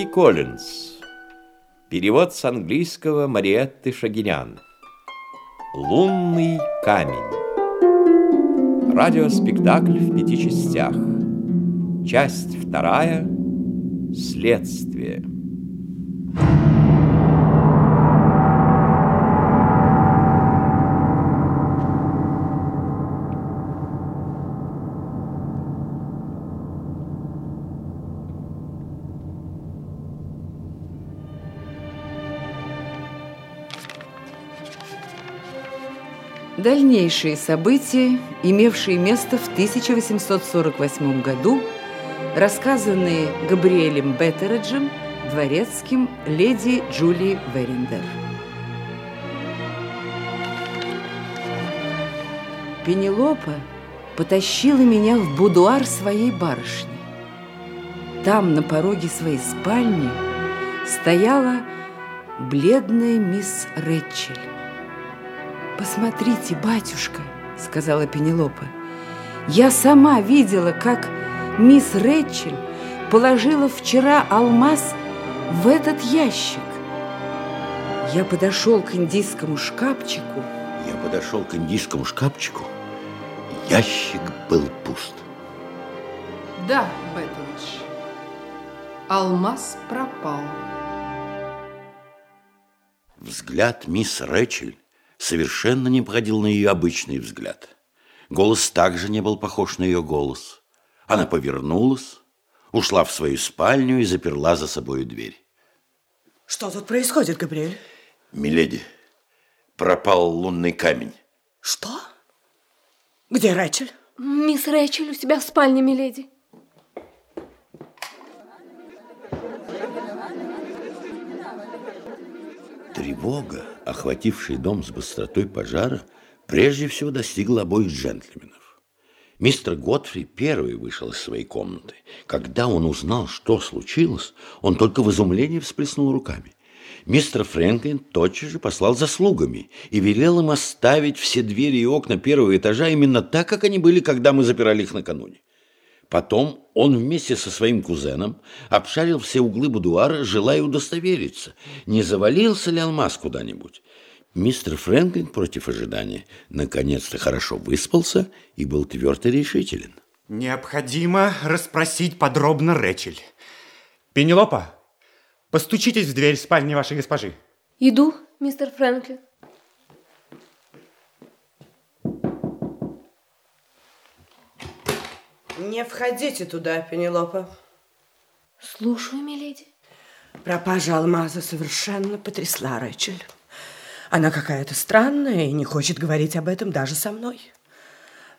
Микки Коллинз. Перевод с английского Мариетты Шагинян. Лунный камень. Радиоспектакль в пяти частях. Часть вторая. Следствие. Дальнейшие события, имевшие место в 1848 году, рассказанные Габриэлем Беттереджем, дворецким леди Джули Верендер. Пенелопа потащила меня в будуар своей барышни. Там, на пороге своей спальни, стояла бледная мисс Рэтчель. «Посмотрите, батюшка», — сказала Пенелопа, «я сама видела, как мисс Рэтчель положила вчера алмаз в этот ящик. Я подошел к индийскому шкафчику. Я подошел к индийскому шкафчику. Ящик был пуст. Да, Бетович, алмаз пропал. Взгляд мисс Рэчель совершенно не походил на ее обычный взгляд. Голос также не был похож на ее голос. Она повернулась, ушла в свою спальню и заперла за собой дверь. Что тут происходит, Габриэль? Миледи, пропал лунный камень. Что? Где Рэчель? Мисс Рэчель у себя в спальне, миледи. Тревога, охватившая дом с быстротой пожара, прежде всего достигла обоих джентльменов. Мистер Готфри первый вышел из своей комнаты. Когда он узнал, что случилось, он только в изумлении всплеснул руками. Мистер Фрэнклин тотчас же послал за слугами и велел им оставить все двери и окна первого этажа именно так, как они были, когда мы запирали их накануне. Потом он вместе со своим кузеном обшарил все углы будуара, желая удостовериться, не завалился ли алмаз куда-нибудь. Мистер Фрэнклин против ожидания наконец-то хорошо выспался и был твердо решителен. Необходимо расспросить подробно Рэчель. Пенелопа, постучитесь в дверь спальни вашей госпожи. Иду, мистер Фрэнклин. Не входите туда, Пенелопа. Слушаю, миледи. Пропажа алмаза совершенно потрясла Рэчель. Она какая-то странная и не хочет говорить об этом даже со мной.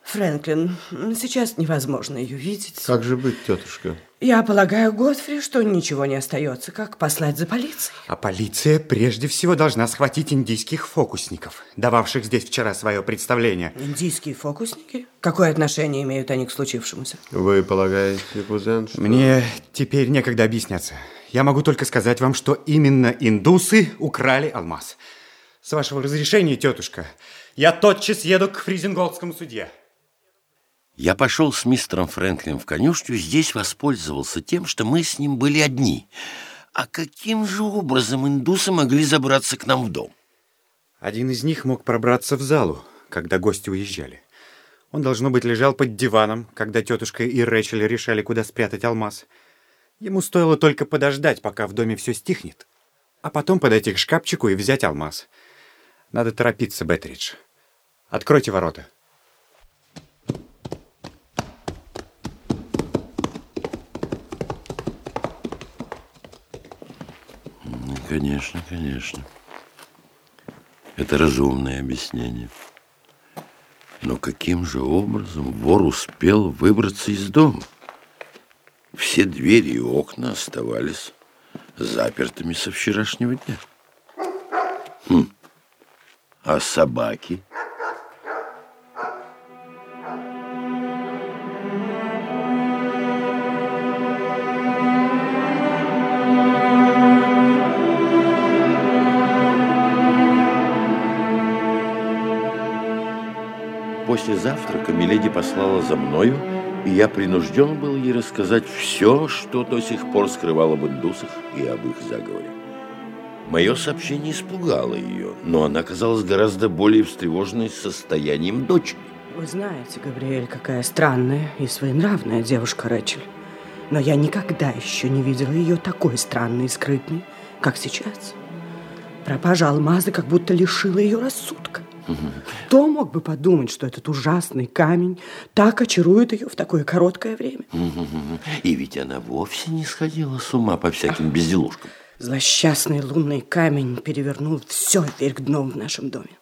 Фрэнклин, сейчас невозможно ее видеть. Как же быть, тетушка? Я полагаю, Готфри, что ничего не остается, как послать за полицией. А полиция прежде всего должна схватить индийских фокусников, дававших здесь вчера свое представление. Индийские фокусники? Какое отношение имеют они к случившемуся? Вы полагаете, кузен, что... Мне теперь некогда объясняться. Я могу только сказать вам, что именно индусы украли алмаз. С вашего разрешения, тетушка, я тотчас еду к Фризенголдскому судье. Я пошел с мистером Фрэнклином в конюшню, здесь воспользовался тем, что мы с ним были одни. А каким же образом индусы могли забраться к нам в дом? Один из них мог пробраться в залу, когда гости уезжали. Он, должно быть, лежал под диваном, когда тетушка и Рэчель решали, куда спрятать алмаз. Ему стоило только подождать, пока в доме все стихнет, а потом подойти к шкафчику и взять алмаз. Надо торопиться, Беттридж. Откройте ворота. Конечно, конечно. Это разумное объяснение. Но каким же образом вор успел выбраться из дома? Все двери и окна оставались запертыми со вчерашнего дня. Хм. А собаки? После завтрака Миледи послала за мною и я принужден был ей рассказать все, что до сих пор скрывал об индусах и об их заговоре. Мое сообщение испугало ее, но она казалась гораздо более встревоженной состоянием дочери. Вы знаете, Габриэль, какая странная и своенравная девушка Рэчель. Но я никогда еще не видела ее такой странной и скрытной, как сейчас. Пропажа алмаза как будто лишила ее рассудка. Кто мог бы подумать, что этот ужасный камень так очарует ее в такое короткое время? И ведь она вовсе не сходила с ума по всяким безделушкам. Злосчастный лунный камень перевернул все вверх дном в нашем доме.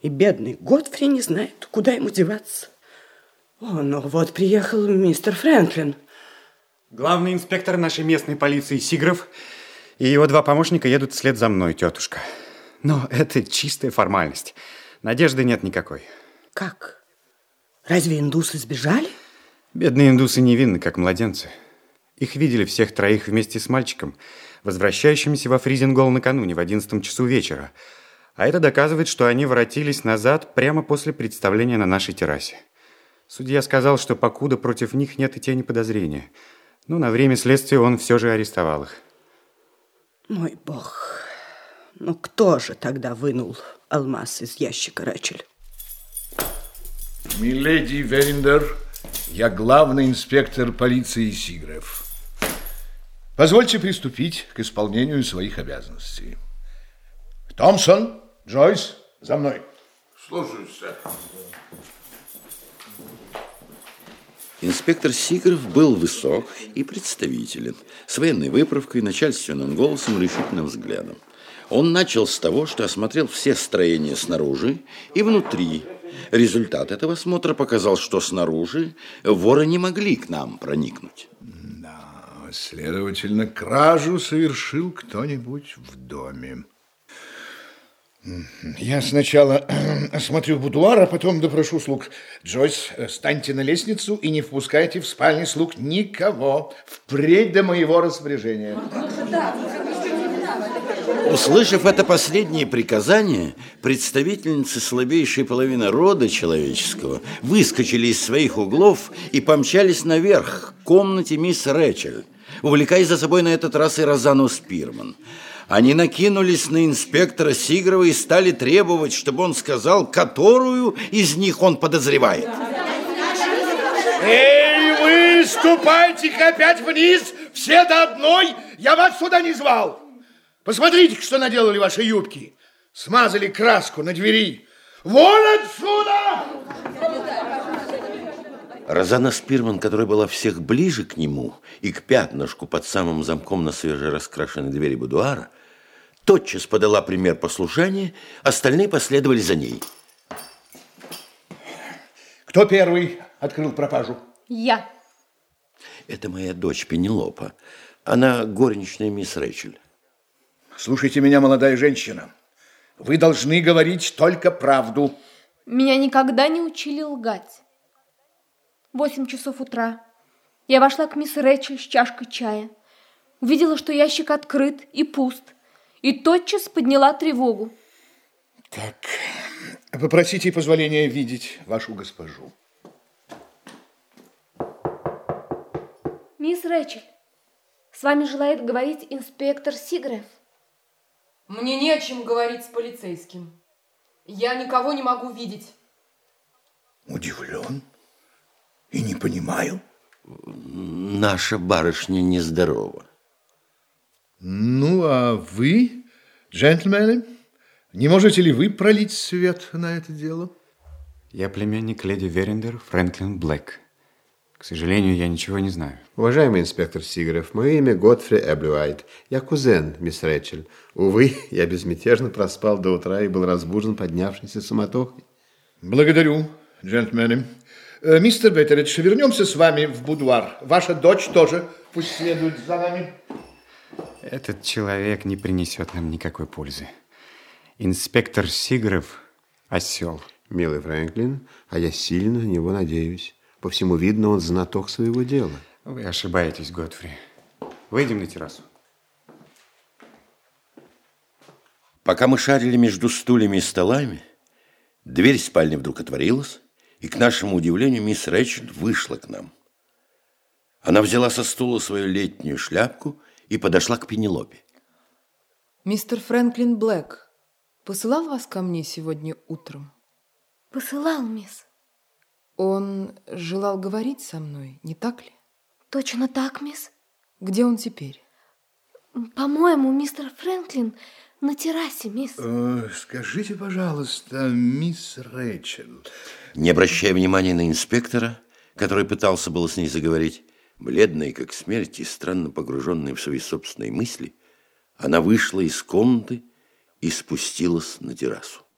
И бедный Готфри не знает, куда ему деваться. О, ну вот приехал мистер Фрэнклин. Главный инспектор нашей местной полиции Сигров и его два помощника едут вслед за мной, тетушка. Но это чистая формальность. Надежды нет никакой. Как? Разве индусы сбежали? Бедные индусы невинны, как младенцы. Их видели всех троих вместе с мальчиком, возвращающимся во Фризингол накануне в одиннадцатом часу вечера. А это доказывает, что они воротились назад прямо после представления на нашей террасе. Судья сказал, что покуда против них нет и тени подозрения. Но на время следствия он все же арестовал их. Мой бог. Ну кто же тогда вынул алмаз из ящика, Рэчель? Миледи Верендер, я главный инспектор полиции Сигрев. Позвольте приступить к исполнению своих обязанностей. Томпсон, Джойс, за мной. Слушаюсь, сэр. Инспектор Сигров был высок и представителен, с военной выправкой, начальственным голосом, решительным взглядом. Он начал с того, что осмотрел все строения снаружи и внутри. Результат этого осмотра показал, что снаружи воры не могли к нам проникнуть. Да, следовательно, кражу совершил кто-нибудь в доме. Я сначала осмотрю будуар, а потом допрошу слуг. Джойс, станьте на лестницу и не впускайте в спальни слуг никого. Впредь до моего распоряжения. Услышав это последнее приказание, представительницы слабейшей половины рода человеческого выскочили из своих углов и помчались наверх к комнате мисс Рэчель, увлекая за собой на этот раз и Розану Спирман. Они накинулись на инспектора Сигрова и стали требовать, чтобы он сказал, которую из них он подозревает. Эй, вы ступайте-ка опять вниз, все до одной, я вас сюда не звал. Посмотрите, что наделали ваши юбки. Смазали краску на двери. Вон отсюда! Розана Спирман, которая была всех ближе к нему и к пятнышку под самым замком на свежераскрашенной двери будуара, тотчас подала пример послушания, остальные последовали за ней. Кто первый открыл пропажу? Я. Это моя дочь Пенелопа. Она горничная мисс Рэчель. Слушайте меня, молодая женщина. Вы должны говорить только правду. Меня никогда не учили лгать. Восемь часов утра. Я вошла к мисс Рэчель с чашкой чая. Увидела, что ящик открыт и пуст. И тотчас подняла тревогу. Так, попросите позволения видеть вашу госпожу. Мисс Рэчель, с вами желает говорить инспектор Сигрев. Мне не о чем говорить с полицейским. Я никого не могу видеть. Удивлен и не понимаю. Наша барышня нездорова. Ну, а вы, джентльмены, не можете ли вы пролить свет на это дело? Я племянник леди Верендер Фрэнклин Блэк. К сожалению, я ничего не знаю. Уважаемый инспектор Сигарев, мое имя Готфри Эблюайт. Я кузен, мисс Рэчель. Увы, я безмятежно проспал до утра и был разбужен поднявшейся суматохой. Благодарю, джентльмены. Э, Мистер Беттеридж, вернемся с вами в будуар. Ваша дочь тоже пусть следует за нами. Этот человек не принесет нам никакой пользы. Инспектор Сигаров – осел. Милый Фрэнклин, а я сильно на него надеюсь. По всему видно, он знаток своего дела. Вы ошибаетесь, Готфри. Выйдем на террасу. Пока мы шарили между стульями и столами, дверь спальни вдруг отворилась, и, к нашему удивлению, мисс Рэчел вышла к нам. Она взяла со стула свою летнюю шляпку и подошла к Пенелопе. Мистер Фрэнклин Блэк посылал вас ко мне сегодня утром? Посылал, мисс. Он желал говорить со мной, не так ли? Точно так, мисс. Где он теперь? По-моему, мистер Фрэнклин на террасе, мисс. Э, скажите, пожалуйста, мисс Рэчел. Не обращая внимания на инспектора, который пытался было с ней заговорить, бледная как смерть и странно погруженная в свои собственные мысли, она вышла из комнаты и спустилась на террасу.